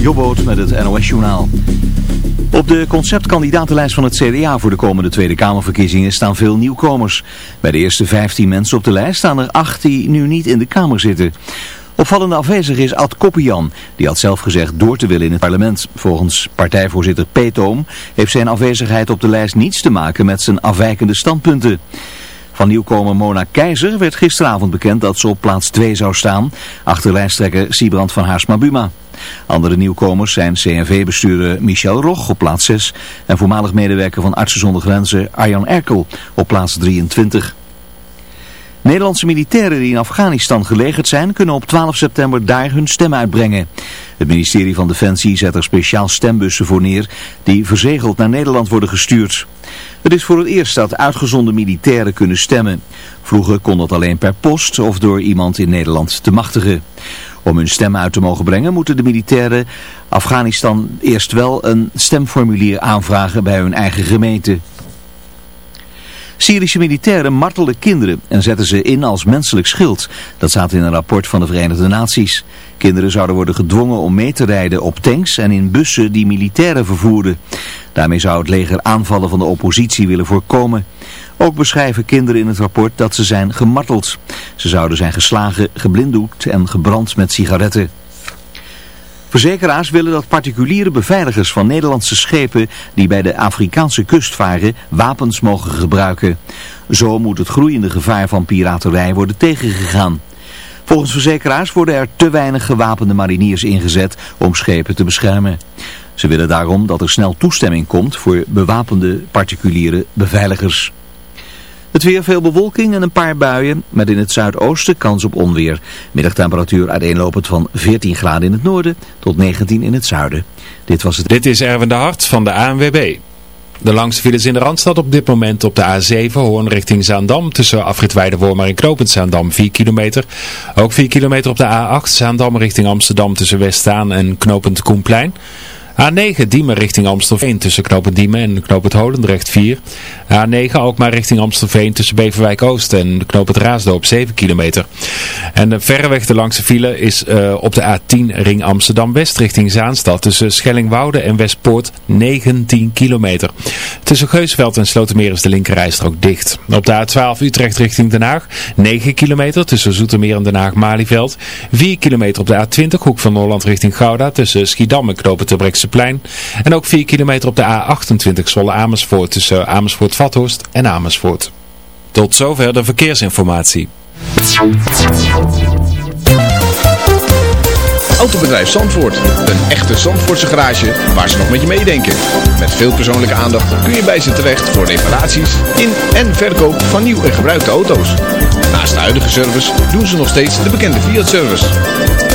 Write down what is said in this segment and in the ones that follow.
Jobboot met het NOS-journaal. Op de conceptkandidatenlijst van het CDA voor de komende Tweede Kamerverkiezingen staan veel nieuwkomers. Bij de eerste 15 mensen op de lijst staan er 8 die nu niet in de Kamer zitten. Opvallende afwezig is Ad Koppian. Die had zelf gezegd door te willen in het parlement. Volgens partijvoorzitter Peetoom heeft zijn afwezigheid op de lijst niets te maken met zijn afwijkende standpunten. Van nieuwkomer Mona Keizer werd gisteravond bekend dat ze op plaats 2 zou staan, achter lijsttrekker Siebrand van Haarsma-Buma. Andere nieuwkomers zijn CNV-bestuurder Michel Roch op plaats 6 en voormalig medewerker van Artsen zonder Grenzen Arjan Erkel op plaats 23. Nederlandse militairen die in Afghanistan gelegerd zijn kunnen op 12 september daar hun stem uitbrengen. Het ministerie van Defensie zet er speciaal stembussen voor neer die verzegeld naar Nederland worden gestuurd. Het is voor het eerst dat uitgezonde militairen kunnen stemmen. Vroeger kon dat alleen per post of door iemand in Nederland te machtigen. Om hun stem uit te mogen brengen moeten de militairen Afghanistan eerst wel een stemformulier aanvragen bij hun eigen gemeente. Syrische militairen martelden kinderen en zetten ze in als menselijk schild. Dat staat in een rapport van de Verenigde Naties. Kinderen zouden worden gedwongen om mee te rijden op tanks en in bussen die militairen vervoerden. Daarmee zou het leger aanvallen van de oppositie willen voorkomen. Ook beschrijven kinderen in het rapport dat ze zijn gemarteld. Ze zouden zijn geslagen, geblinddoekt en gebrand met sigaretten. Verzekeraars willen dat particuliere beveiligers van Nederlandse schepen die bij de Afrikaanse kust varen wapens mogen gebruiken. Zo moet het groeiende gevaar van piraterij worden tegengegaan. Volgens verzekeraars worden er te weinig gewapende mariniers ingezet om schepen te beschermen. Ze willen daarom dat er snel toestemming komt voor bewapende particuliere beveiligers. Het weer veel bewolking en een paar buien, met in het zuidoosten kans op onweer. Middagtemperatuur uiteenlopend van 14 graden in het noorden tot 19 in het zuiden. Dit was het. Dit is Erwin de Hart van de ANWB. De langste files in de Randstad op dit moment op de A7 Hoorn richting Zaandam tussen afrit Weidewormer en Knopend Zaandam 4 kilometer. Ook 4 kilometer op de A8 Zaandam richting Amsterdam tussen Westzaan en Knopend Koenplein. A9 Diemen richting Amstelveen tussen knooppunt Diemen en knooppunt Holendrecht 4. A9 Alkmaar richting Amstelveen tussen Beverwijk Oost en knooppunt Raasdorp 7 kilometer. En de verreweg de langste file is uh, op de A10 ring Amsterdam West richting Zaanstad tussen Schellingwoude en Westpoort 19 kilometer. Tussen Geusveld en Slotermeer is de linkerrijstrook dicht. Op de A12 Utrecht richting Den Haag 9 kilometer tussen Zoetermeer en Den Haag-Malieveld. 4 kilometer op de A20 hoek van Holland richting Gouda tussen Schiedam en knooppunt Brekse En ook 4 kilometer op de A28 Zwolle Amersfoort tussen Amersfoort-Vathorst en Amersfoort. Tot zover de verkeersinformatie. Autobedrijf Zandvoort. Een echte Zandvoortse garage waar ze nog met je meedenken. Met veel persoonlijke aandacht kun je bij ze terecht voor reparaties in en verkoop van nieuw en gebruikte auto's. Naast de huidige service doen ze nog steeds de bekende Fiat-service.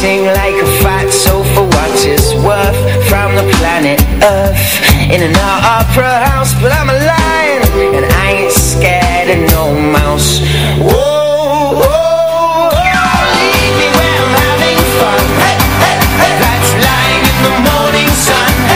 Sing like a fat soul for what it's worth From the planet Earth? In an opera house But I'm a lion And I ain't scared of no mouse. Whoa, whoa, whoa. Leave me where I'm having fun. That's lying in the morning sun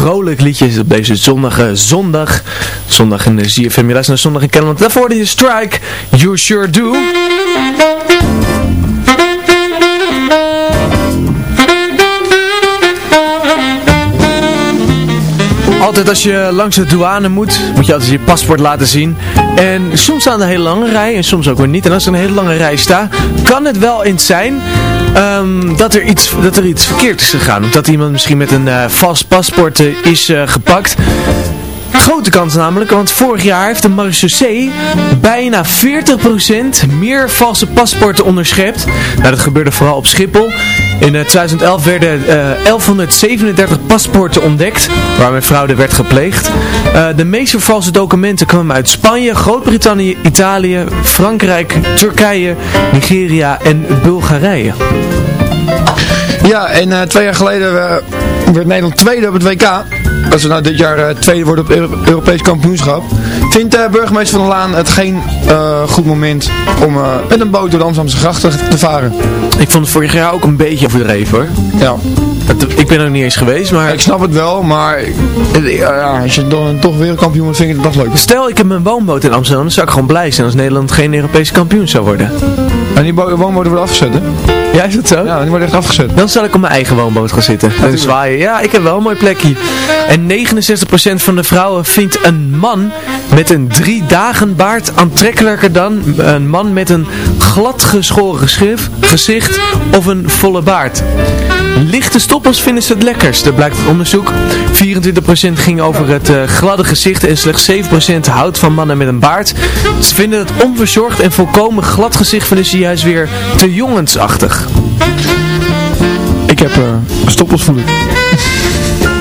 vrolijk liedje op deze zonnige zondag. Zondag in de ZFM. Je naar Zondag in Kennemerland. Daarvoor de Strike, You Sure Do. Altijd als je langs de douane moet, moet je altijd je paspoort laten zien. En soms staan er hele lange rij en soms ook weer niet. En als er een hele lange rij staat, kan het wel eens zijn ehm, dat, er iets, dat er iets verkeerd is gegaan. Dat iemand misschien met een eh, vals paspoort eh, is eh, gepakt. Grote kans namelijk, want vorig jaar heeft de marechaussee bijna 40% meer valse paspoorten onderschept. Nou, dat gebeurde vooral op Schiphol. In eh, 2011 werden eh, 1137 paspoorten ontdekt, waarmee fraude werd gepleegd. Eh, de meeste valse documenten kwamen uit Spanje, Groot-Brittannië, Italië, Frankrijk, Turkije, Nigeria en Bulgarije. Ja, en eh, twee jaar geleden eh, werd Nederland tweede op het WK. Als we nou dit jaar eh, tweede worden op het Europees kampioenschap. Vindt burgemeester van der Laan het geen eh, goed moment om eh, met een boot door de Amsterdamse grachten te varen? Ik vond het vorig jaar ook een beetje overdreven hoor. Ja, Het- Ik ben er niet eens geweest, maar... ik snap het wel, maar ja, als je dan toch wereldkampioen wordt, vind ik het toch leuk. Stel ik heb mijn woonboot in Amsterdam, dan zou ik gewoon blij zijn als Nederland geen Europese kampioen zou worden. En die bo- woonboten worden afgezet, hè? Ja, is dat zo? Ja, die worden echt afgezet. Dan zal ik op mijn eigen woonboot gaan zitten. En zwaaien. Ja, ik heb wel een mooi plekje. En 69% van de vrouwen vindt een man met een drie dagen baard aantrekkelijker dan een man met een glad geschoren schrift, gezicht of een volle baard? Lichte stoppels vinden ze het lekkerst, dat blijkt uit onderzoek. 24% ging over het uh, gladde gezicht en slechts 7% houdt van mannen met een baard. Ze vinden het onverzorgd en volkomen glad gezicht vinden ze juist weer te jongensachtig. Ik heb uh, stoppels van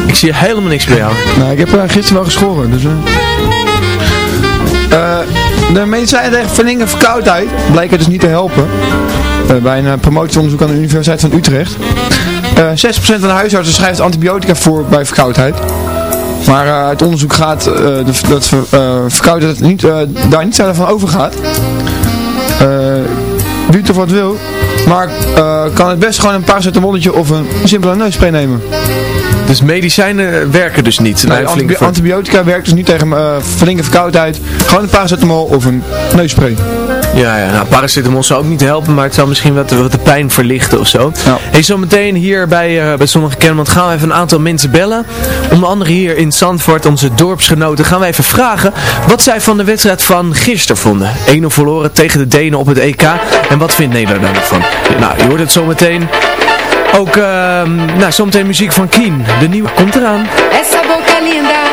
Ik zie helemaal niks bij jou. Nou, ik heb uh, gisteren wel geschoren, dus... de medicijnen tegen verlingen verkoudheid blijken dus niet te helpen. bij een promotieonderzoek aan de Universiteit van Utrecht. 6% van de huisartsen schrijft antibiotica voor bij verkoudheid. Maar uh, het onderzoek gaat uh, dat uh, verkoudheid niet, daar niet verder van overgaat. Wie toch wat wil. Maar kan het best gewoon een paracetamolletje of een simpele neusspray nemen. Dus medicijnen werken dus niet? Nee, antibi antibiotica werkt dus niet tegen uh, flinke verkoudheid. Gewoon een paracetamol of een neusspray. Ja, ja nou, paracetamol zou ook niet helpen, maar het zou misschien wat, wat de pijn verlichten of zo. Ja. Hey, zometeen hier bij, uh, bij Zonnige Kennemerland gaan we even een aantal mensen bellen. Onder andere hier in Zandvoort, onze dorpsgenoten, gaan we even vragen wat zij van de wedstrijd van gisteren vonden. 1-0 verloren tegen de Denen op het EK. En wat vindt Nederland daarvan? Nou, je hoort het zometeen. Ook, uh, nou, zometeen muziek van Keen. De nieuwe komt eraan. Essa boca linda,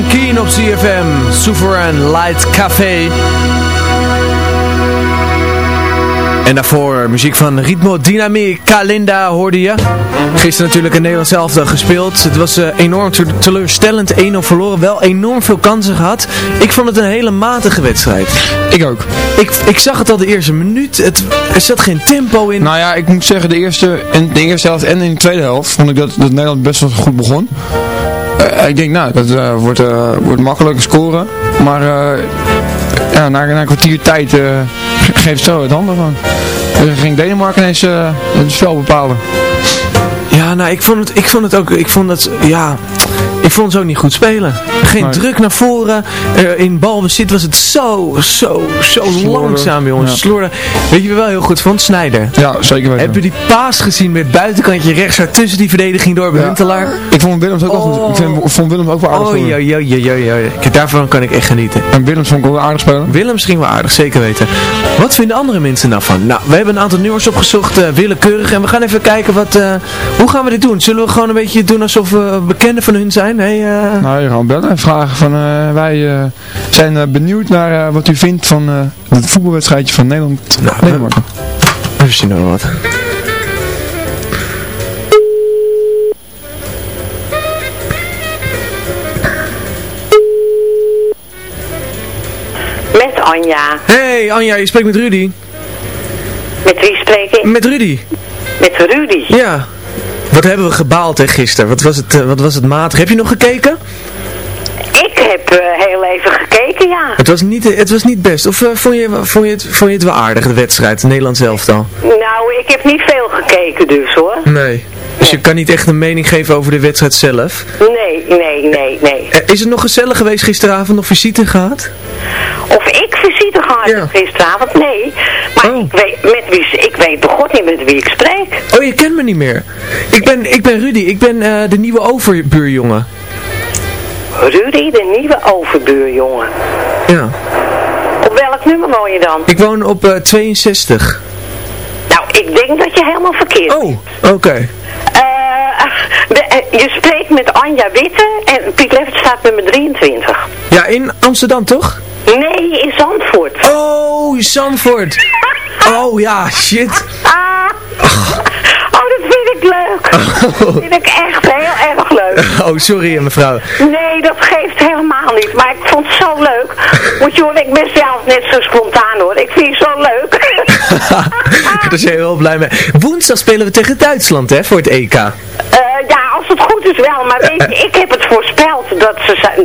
van Keen op CFM. Sovereign Light Café. En daarvoor muziek van Ritmo Dynamic Kalinda hoorde je. Gisteren natuurlijk in Nederland zelf gespeeld. Het was uh, enorm teleurstellend. 1-0 verloren. Wel enorm veel kansen gehad. Ik vond het een hele matige wedstrijd. Ik ook. Ik, ik zag het al de eerste minuut. Het, er zat geen tempo in. Nou ja, ik moet zeggen de eerste, in de eerste helft en in de tweede helft vond ik dat, dat Nederland best wel goed begon. Uh, ik denk nou, dat uh, wordt, wordt makkelijk scoren. Maar ja, na, na een kwartier tijd geeft zo het handen van. Dus ging Denemarken ineens het spel bepalen. Ja, nou, ik vond het, ik vond het ook, ik vond het, ja, ik vond het ook niet goed spelen. Geen druk naar voren. Uh, in balbezit was het zo, zo, zo langzaam, jongens. Ja. Weet je wel heel goed vond? Snijder. Ja, zeker weten. Heb je die paas gezien met buitenkantje rechts tussen die verdediging door bij ja. Huntelaar? Ik vond Willems ook, oh. wel, ik vind, vond Willems ook wel aardig Oh, ja, ja, ja, ja, ja. Daarvan kan ik echt genieten. En Willems vond ik wel aardig spelen? Willems ging wel aardig, zeker weten. Wat vinden andere mensen nou van? Nou, we hebben een aantal nummers opgezocht, uh, willekeurig. En we gaan even kijken wat, uh, hoe gaan we dit doen? Zullen we gewoon een beetje doen alsof we bekenden van hun zijn? Hey, uh... Nou, je gewoon bellen en vragen van wij zijn benieuwd naar wat u vindt van het voetbalwedstrijdje van Nederland. Nou, Denemarken. Even zien nog wat. Met Anja. Hey Anja, je spreekt met Rudy. Met wie spreek ik? Met Rudy. Met Rudy? Ja. Wat hebben we gebaald hè, gisteren? Wat was, het, uh, wat was het matig? Heb je nog gekeken? Ik heb uh, heel even gekeken, ja. Het was niet, het was niet best. Of uh, vond, je, vond, je het, vond je het wel aardig, de wedstrijd, Nederland zelf dan? Nou, ik heb niet veel gekeken dus, hoor. Nee. Dus je kan niet echt een mening geven over de wedstrijd zelf? Nee, nee, nee, nee. Is het nog gezellig geweest gisteravond? Nog visite gehad? Of ik visite ja. gisteravond? Nee. Maar oh. ik, weet, met wie, ik weet begot niet met wie ik spreek. Oh, je kent me niet meer. Ik ben, ik ben Rudy. Ik ben uh, de nieuwe overbuurjongen. Rudy, de nieuwe overbuurjongen? Ja. Op welk nummer woon je dan? Ik woon op uh, 62. Nou, ik denk dat je helemaal verkeerd Oh, oké. Okay. Uh, je spreekt met Anja Witte en Piet Leffert staat nummer 23. Ja, in Amsterdam toch? Nee, in Zandvoort. Oh, Zandvoort. oh ja, shit. Ah. Oh, dat vind ik leuk. Dat vind ik echt heel erg leuk. Oh, sorry mevrouw. Nee, dat geeft helemaal niet. Maar ik vond het zo leuk. Moet je horen, ik ben zelf net zo spontaan hoor. Ik vind het zo leuk. Daar zijn we heel blij mee. Woensdag spelen we tegen Duitsland hè, voor het EK. Uh, ja, het goed is wel. Maar weet je, ik heb het voorspeld dat ze zijn.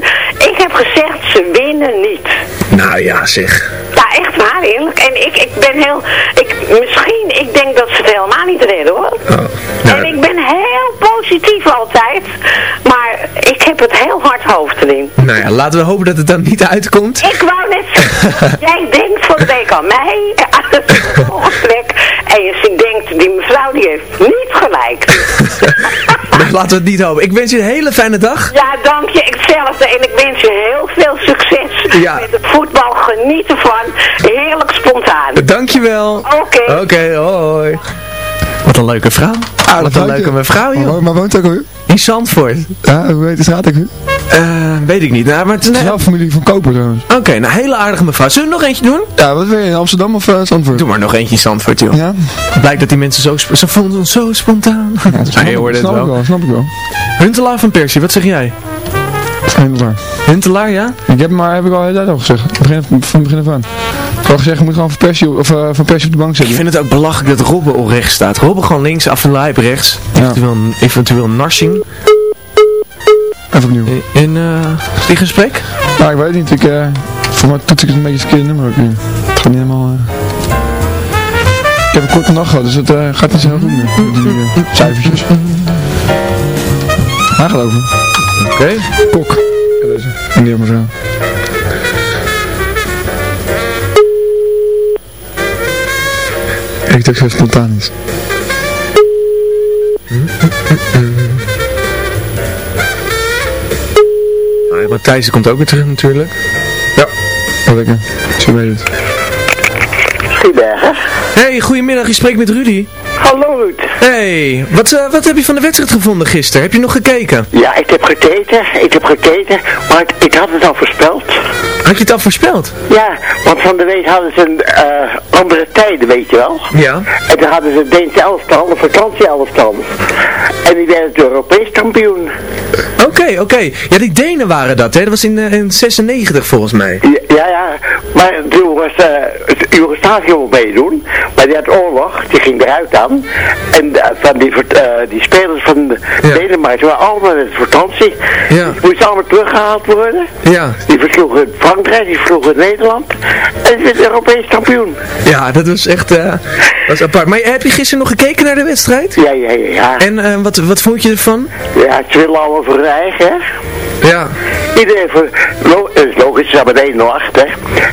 Ik heb gezegd, ze winnen niet. Nou ja, zeg. Ja, echt waar, eerlijk. En ik, ik ben heel... Ik, misschien, ik denk dat ze het helemaal niet redden hoor. Oh, nou. En ik ben heel positief altijd. Maar ik heb het heel hard hoofd erin. Nou ja, laten we hopen dat het dan niet uitkomt. Ik wou net zeggen, jij denkt van de week aan mij, aan het gesprek. En je denkt, die mevrouw die heeft niet gelijk. laten we het niet hopen. Ik wens je een hele fijne dag. Ja, dank je. Hetzelfde. En ik wens je heel veel succes ja. met het voetbal. Genieten van. Heerlijk spontaan. Dankjewel. Oké. Oké, okay, hoi. Wat een leuke vrouw. Wat een leuke mevrouw, joh. Maar, woont ook weer? In Zandvoort. Ja, hoe heet de straat weer? Uh, weet ik niet. Nou, maar het is een familie van Koper trouwens. Oké, okay, nou hele aardige mevrouw. Zullen we nog eentje doen? Ja, wat wil je? In Amsterdam of uh, Zandvoort? Doe maar nog eentje in Zandvoort, joh. Ja? Blijkt dat die mensen zo... Ze vonden ons zo spontaan. Ja, dat snap, ah, snap ik wel. Snap ik wel. Huntelaar van Persie, wat zeg jij? Huntelaar. Huntelaar, ja? Ik heb maar, heb ik al heel tijd al gezegd. Begin, van het begin af aan. Ik had gezegd, je moet gewoon van Persie, of, uh, van Persie op de bank zitten. Ik vind het ook belachelijk dat Robben op rechts staat. Robben gewoon links, af en lijp rechts. Ja. Eventueel, eventueel Narsing. Even opnieuw. In, uh, die gesprek? Nou, ik weet niet. Ik, uh, voor mij toets ik het een beetje het verkeerde nummer ook in. Het gaat niet helemaal... Ik heb een korte nacht gehad, dus het gaat niet zo heel goed meer. Die cijfertjes. Aangelopen. Oké. Okay. Kok. En die maar zo. Ik denk dat het spontaan is. Ah, Matthijs komt ook weer terug natuurlijk. Ja, dat lekker. Zo weet het. Goedemiddag. Hey, goedemiddag. Je spreekt met Rudy. Hallo Ruud. Hey, wat, eh, wat heb je van de wedstrijd gevonden gisteren? Heb je nog gekeken? Ja, ik heb gekeken, ik heb gekeken, maar ik, ik had het al voorspeld. Had je het al voorspeld? Ja, want van de week hadden ze een eh, andere tijden, weet je wel. Ja. En toen hadden ze een Deense elftal, een vakantie elftal. En die werden Europees kampioen. Oké, oké. Ja, die Denen waren dat, hè? Dat was in, eh, in 96 volgens mij. Ja, ja, ja. maar toen was uh, Joegoslavië wil meedoen, maar die had oorlog, die ging eruit aan. En van die, die spelers van de Ja. Denemarken waren allemaal met vakantie. Ja. Die moesten allemaal teruggehaald worden. Ja. Die versloegen Frankrijk, die versloegen Nederland. En ze werd Europees kampioen. Ja, dat was echt eh, dat was apart. Maar heb je gisteren nog gekeken naar de wedstrijd? Ja, ja, ja. ja. En eh, wat, wat vond je ervan? Ja, ze willen allemaal voor eigen, hè. Ja. Iedereen voor, lo, het is logisch, ze hebben 1 0 achter.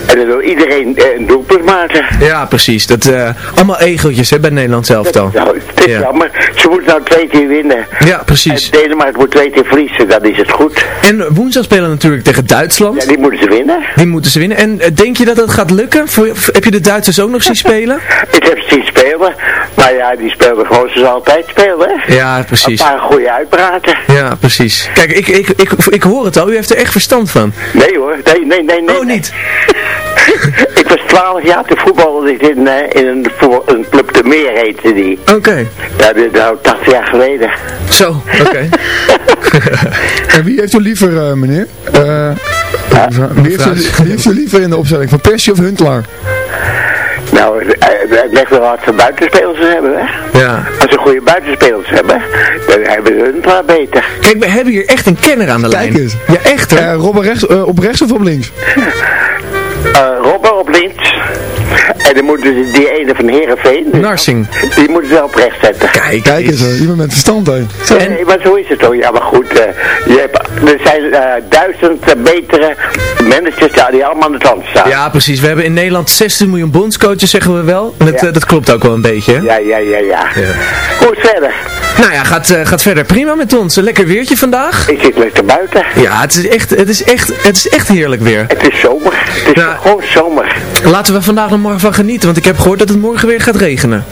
En dan wil iedereen eh, een doelpunt maken. Ja, precies. Dat, eh, allemaal egeltjes hè, bij Nederland zelf dan. Nou, het is Ja. jammer. Ze moeten nou twee keer winnen. Ja, precies. En Denemarken moet twee keer verliezen, dan is het goed. En woensdag spelen natuurlijk tegen Duitsland. Ja, die moeten ze winnen. Die moeten ze winnen. En eh, denk je dat dat gaat lukken? Voor- Heb je de Duitsers ook nog zien spelen? Ik heb ze zien spelen. Maar ja, die spelen gewoon zoals ze altijd spelen. Ja, Een precies. paar goede uitbraken. Ja, precies. Kijk, ik, ik, ik, ik hoor het al. U heeft er echt verstand van. Nee hoor, nee, nee, nee. nee Oh, nee. niet? ik was 12 jaar, toen voetbalde ik in, eh, in een, voetbal- een club de Meer heette die. Oké. Ja, dit is nou 80 jaar geleden. Zo, oké. En wie heeft u liever, eh, meneer? Eh, wie, heeft u, wie heeft u liever in de opstelling? Van Persie of Huntelaar? Nou, het het ligt wel wat ze buitenspelers hebben, hè. Ja. Als ze goede buitenspelers hebben, dan hebben ze hun paar beter. Kijk, we hebben hier echt een kenner aan de Kijk lijn. eens. Ja, echt hè? Eh Robben rechts, eh, op rechts of op links? Eh Robber op links. En dan moeten ze die ene van Heerenveen, dus Narsing. die moeten ze op rechts zetten. Kijk, Kijk eens, hoor, iemand met verstand heen. En, nee, maar zo is het toch. Ja, maar goed. eh, je hebt, er zijn eh, duizend eh, betere managers ja, die allemaal aan de kant staan. Ja, precies. We hebben in Nederland 16 miljoen bondscoaches, zeggen we wel. En dat, Ja. dat klopt ook wel een beetje, hè? Ja, ja, ja, ja. Goed verder. Nou ja, gaat, gaat verder prima met ons. Een lekker weertje vandaag. Ik zit lekker buiten. Ja, het is echt, het is echt, het is echt heerlijk weer. Het is zomer. Het is Ja. gewoon zomer. Laten we vandaag nog maar van genieten, want ik heb gehoord dat het morgen weer gaat regenen.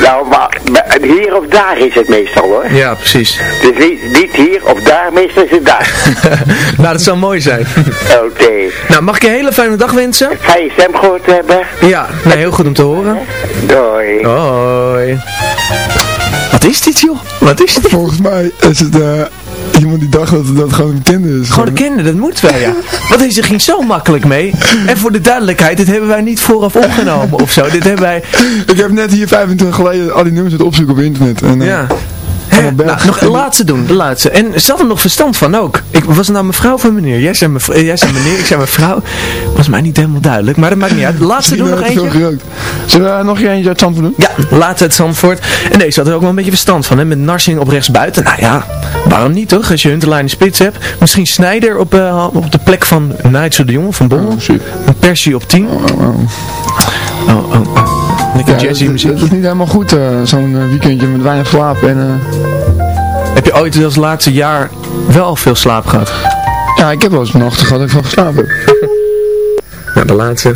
Nou, maar hier of daar is het meestal hoor. Ja, precies. Dus niet, niet hier of daar, meestal is het daar. nou, dat zou mooi zijn. Oké. nou, mag ik je een hele fijne dag wensen? Ga je stem gehoord hebben? Ja, nee, heel goed om te horen. Doei. Hoi. Wat is dit, joh? Wat is dit? Volgens mij is het eh, iemand die dacht dat dat gewoon een kinder is. Gewoon een kinder, dat moet wel, ja. Want deze ging zo makkelijk mee. En voor de duidelijkheid, dit hebben wij niet vooraf opgenomen of zo. Dit hebben wij... Ik heb net hier 25 geleden al die nummers het opzoeken op internet. En, eh, Ja. Nou, nog een laatste doen, de laatste. En ze had er nog verstand van ook. Ik was nou mevrouw van meneer. Jij zei, mevrouw, jij zei meneer, ik zei mevrouw. Was mij niet helemaal duidelijk, maar dat maakt niet uit. De laatste doen nog eentje. Zullen we nog eentje uit Zandvoort doen? Ja, laatste uit Zandvoort. En deze had er ook wel een beetje verstand van, hè. Met Narsing op rechts buiten. Nou ja, waarom niet toch? Als je in de spits hebt. Misschien Snijder op, eh, op de plek van Nigel de Jong van Bommel. Oh. Een Persie op 10. Oh, oh. Oh, oh, oh. Lekker Ja, jazzy het, muziek. het is niet helemaal goed, eh, zo'n eh, weekendje met weinig slaap. En, eh, Heb je ooit als laatste jaar wel veel slaap gehad? ja, ik heb wel eens nachten gehad dat ik van geslapen heb. Nou, de laatste.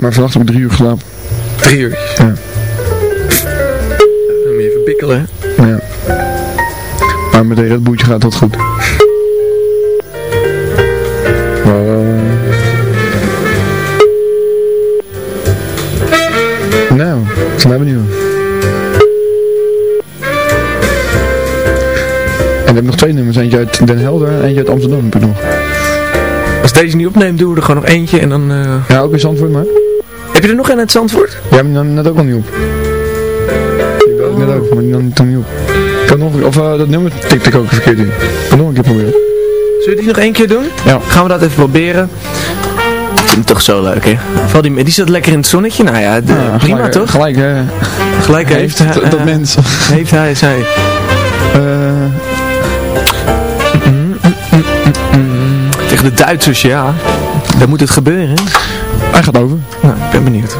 Maar vannacht heb ik drie uur geslapen. Drie uur. Ja. Dan moet je even bikkelen. hè? Ja. Maar met een Bulltje gaat dat goed. Nou, zijn wij benieuwd. En we hebben nog twee nummers. Eentje uit Den Helder en eentje uit Amsterdam heb ik nog. Als deze niet opneemt, doen we er gewoon nog eentje en dan... eh, Ja, ook in Zandvoort maar. Heb je er nog een uit Zandvoort? Ja, maar dan net ook al niet op. Die belde ik net ook, maar die nam toen niet op. Ik kan nog, of eh, dat nummer tikte ik ook verkeerd in. Ik kan nog een keer proberen. Zullen we die nog één keer doen? Ja. Gaan we dat even proberen? Vind het toch zo leuk, hè? Vooral die, die zit lekker in het zonnetje. Nou ja, de- Ja, prima gelijk, toch? Gelijk, hè. Gelijk heeft, heeft hij- dat eh, mens. Heeft hij, zij. Eh, Tegen de Duitsers, ja. Dan moet het gebeuren, hij gaat over. Nou, ik ben benieuwd.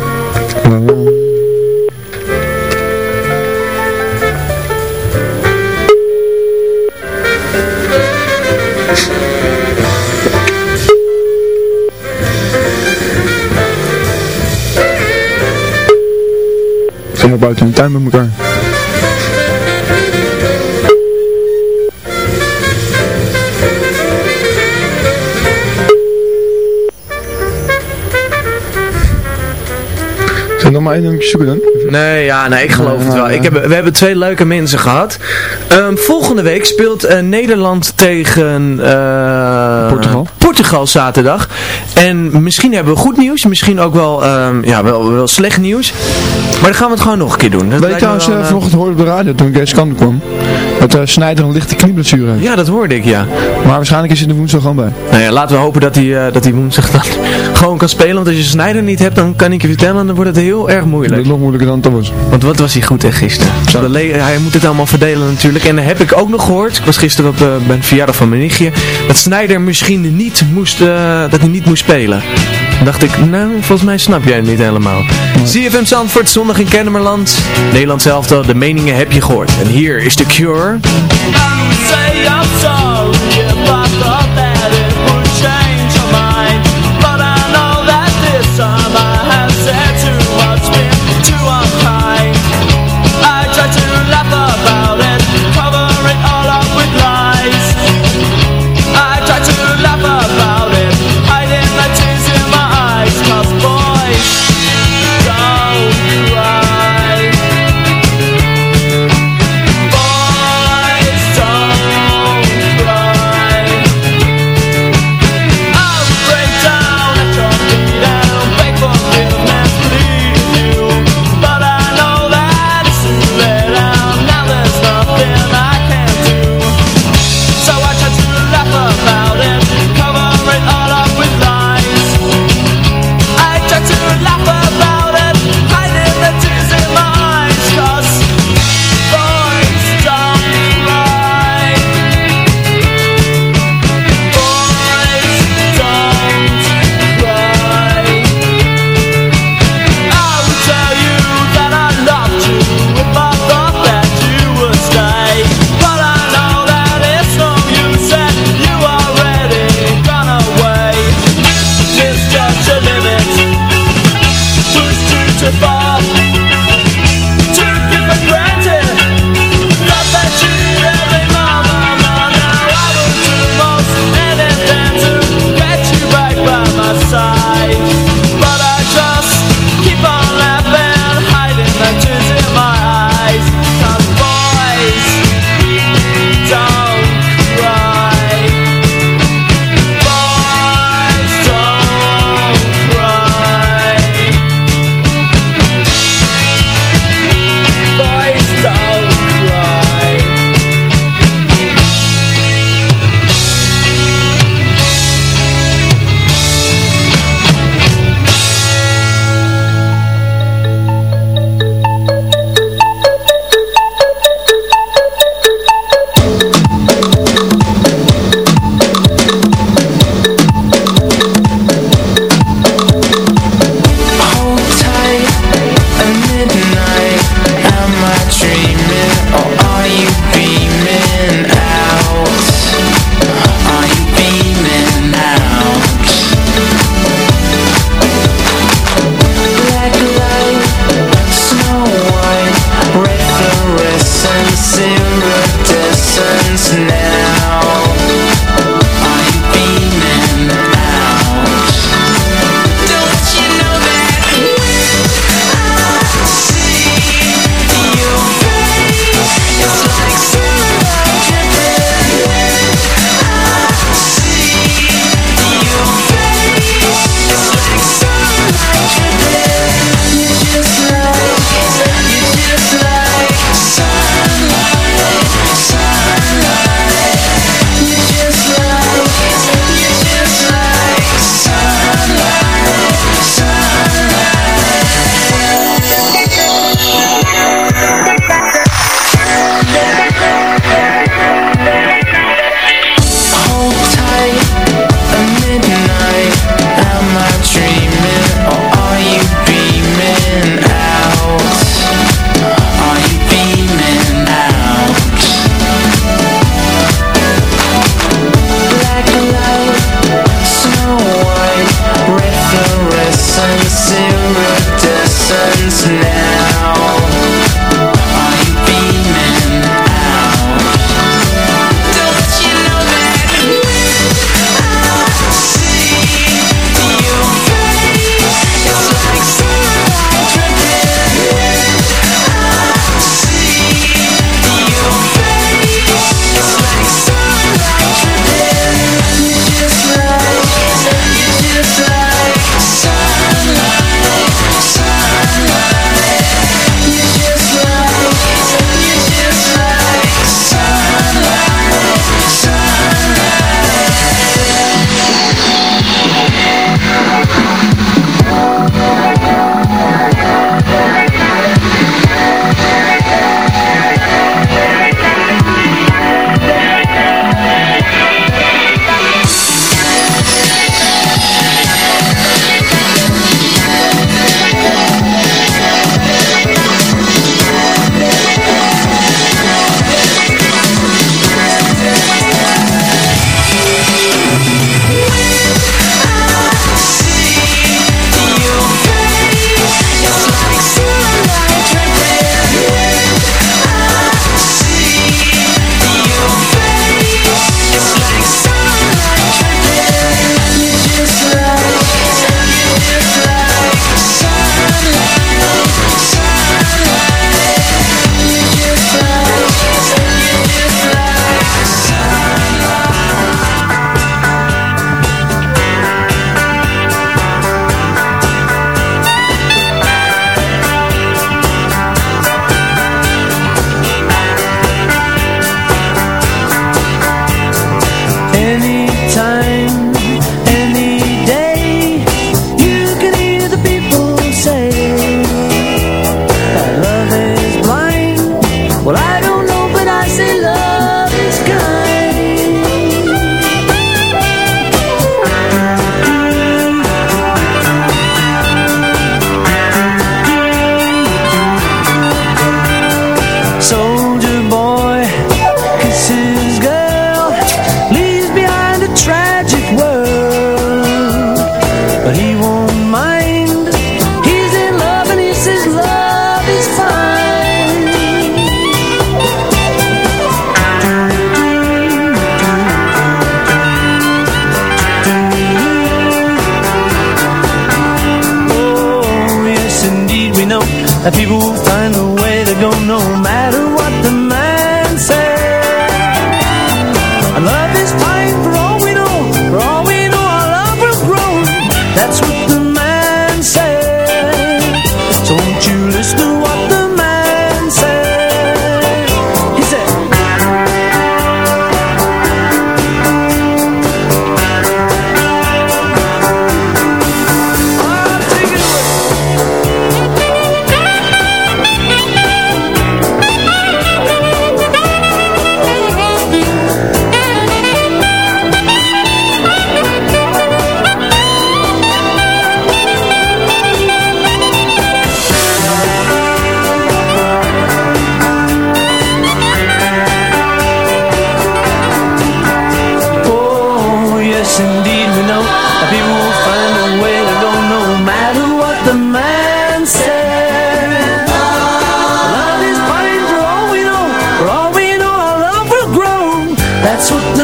Buiten in de tuin met elkaar. Ik nog maar één nummer zoeken dan? Nee, ja, nee, ik geloof het wel. Ik heb, we hebben twee leuke mensen gehad. Ehm, volgende week speelt eh, Nederland tegen eh, Portugal. Portugal zaterdag. En misschien hebben we goed nieuws, misschien ook wel, ehm, ja, wel, wel slecht nieuws. Maar dan gaan we het gewoon nog een keer doen. Dat Weet je trouwens, wel, eh, vanochtend hoorde ik op de radio toen ik deze kant kwam, dat uh, Snijder een lichte knieblessure heeft. Ja, dat hoorde ik, ja. Maar waarschijnlijk is hij er woensdag gewoon bij. Nou ja, laten we hopen dat hij, eh, dat hij woensdag dan gewoon kan spelen. Want als je Snyder niet hebt, dan kan ik je vertellen, dan wordt het heel erg Dat moeilijk. is nog moeilijker dan het was. Want wat was hij goed hè, gisteren? De hij moet het allemaal verdelen natuurlijk. En dan heb ik ook nog gehoord, ik was gisteren op, eh, bij een verjaardag van mijn nichtje, dat Snyder misschien niet moest, eh, dat hij niet moest spelen. Dacht ik, nou, volgens mij snap jij het niet helemaal. CFM Zandvoort, zondag in Kennemerland. Nederland zelf, de meningen heb je gehoord. En hier is The Cure.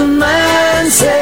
the man said.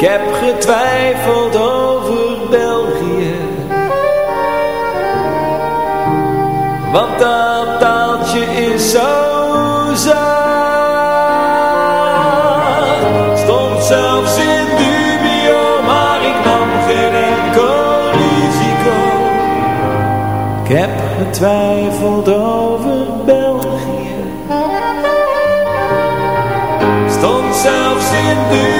Ik heb getwijfeld over België. Want dat taaltje is zo. Stond zelfs in dubio, maar ik nam geen enkel. Ik heb getwijfeld over België. Stond zelfs in dubio,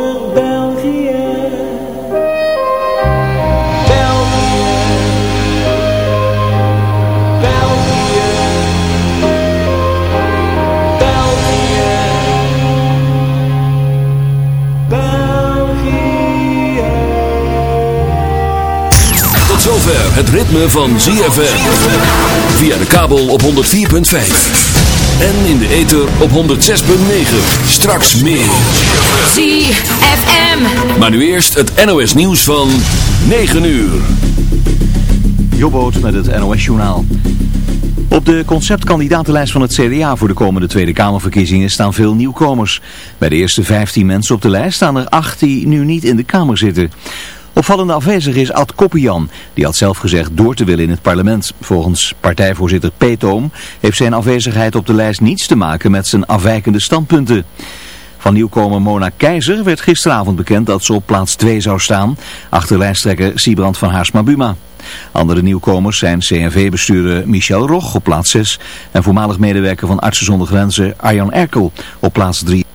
zover het ritme van ZFM. Via de kabel op 104.5. En in de ether op 106.9. Straks meer. ZFM. Maar nu eerst het NOS nieuws van 9 uur. Jobboot met het NOS-journaal. Op de conceptkandidatenlijst van het CDA voor de komende Tweede Kamerverkiezingen staan veel nieuwkomers. Bij de eerste 15 mensen op de lijst staan er 8 die nu niet in de Kamer zitten. Opvallende afwezig is Ad Koppian. Die had zelf gezegd door te willen in het parlement. Volgens partijvoorzitter Peetoom heeft zijn afwezigheid op de lijst niets te maken met zijn afwijkende standpunten. Van nieuwkomer Mona Keizer werd gisteravond bekend dat ze op plaats 2 zou staan, achter lijsttrekker Siebrand van Haarsma-Buma. Andere nieuwkomers zijn CNV-bestuurder Michel Roch op plaats 6 en voormalig medewerker van Artsen zonder Grenzen Arjan Erkel op plaats 3.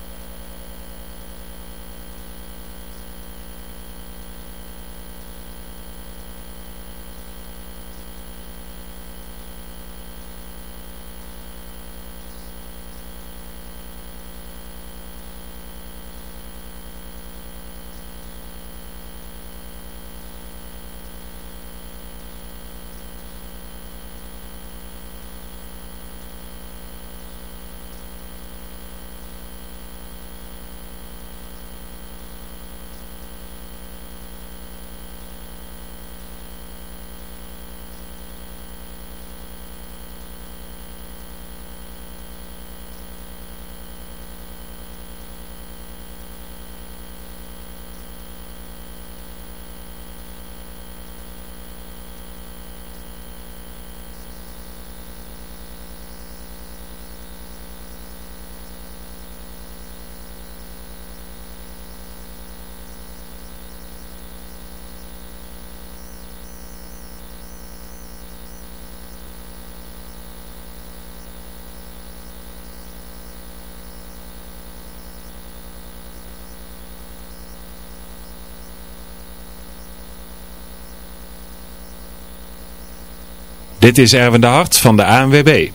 Dit is Erwin de Hart van de ANWB.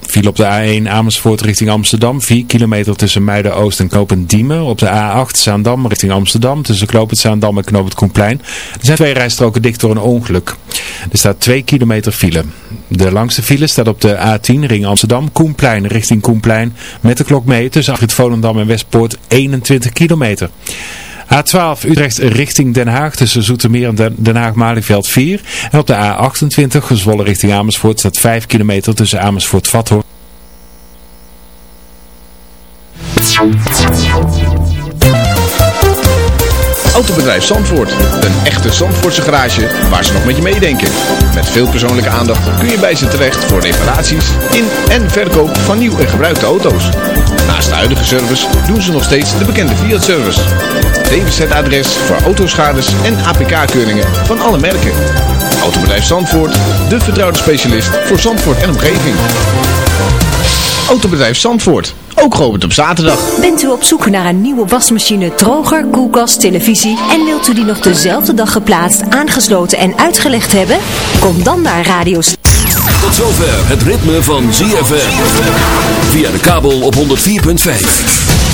Viel op de A1 Amersfoort richting Amsterdam. 4 kilometer tussen Muiden-Oost en Knopend-Diemen. Op de A8 Zaandam richting Amsterdam. Tussen Knopend Zaandam en Knopend Koenplein. Er zijn twee rijstroken dicht door een ongeluk. Er staat 2 kilometer file. De langste file staat op de A10 ring Amsterdam. Koenplein richting Koenplein. Met de klok mee tussen Afrit Volendam en Westpoort 21 kilometer. A12 Utrecht richting Den Haag tussen Zoetermeer en Den Haag-Malieveld 4. En op de A28 Gezwolle richting Amersfoort staat 5 kilometer tussen Amersfoort-Vathorst. Autobedrijf Zandvoort. Een echte Zandvoortse garage waar ze nog met je meedenken. Met veel persoonlijke aandacht kun je bij ze terecht voor reparaties in en verkoop van nieuw en gebruikte auto's. Naast de huidige service doen ze nog steeds de bekende Fiat-service. DWZ-adres voor autoschades en APK-keuringen van alle merken. Autobedrijf Zandvoort, de vertrouwde specialist voor Zandvoort en omgeving. Autobedrijf Zandvoort, ook geopend op zaterdag. Bent u op zoek naar een nieuwe wasmachine, droger, koelkast, televisie en wilt u die nog dezelfde dag geplaatst, aangesloten en uitgelegd hebben? Kom dan naar Radio Tot zover het ritme van ZFM. Via de kabel op 104.5.